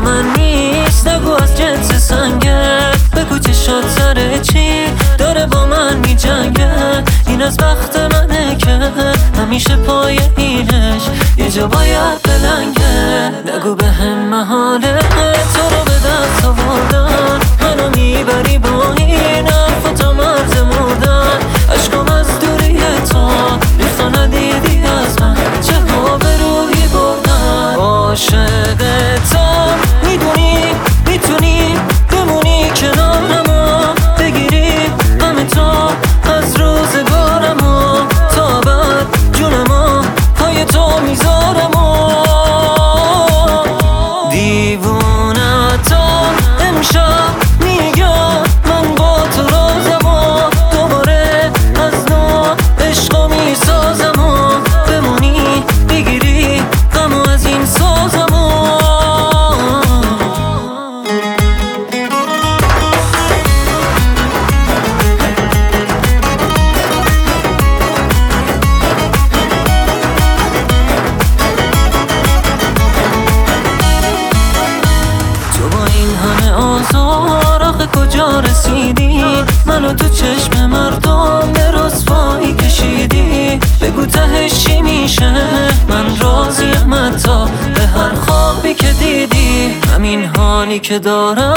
من نیست. نگو از جنس سنگه بگو چه شد سره چی. داره با من می جنگه این از وقت منه که همیشه پای اینش. یه جا باید بلنگه. نگو به همه محاله تو آزار آخه کجا رسیدی؟ منو تو چشم مردم به رسوایی کشیدی. بگو تهش چی میشه؟ من راضیم حتی به هر خوابی که دیدی. همین حالی که دارم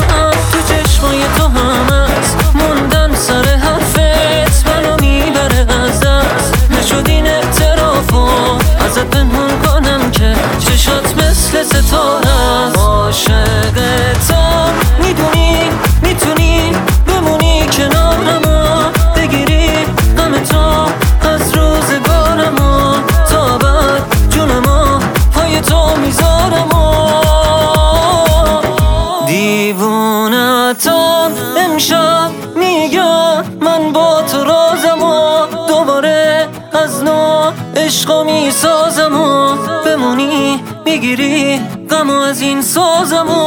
تو چشمای تو هم هست. موندن نو عشقو می‌سازم و بمونی می‌گیری غمو از این سازم و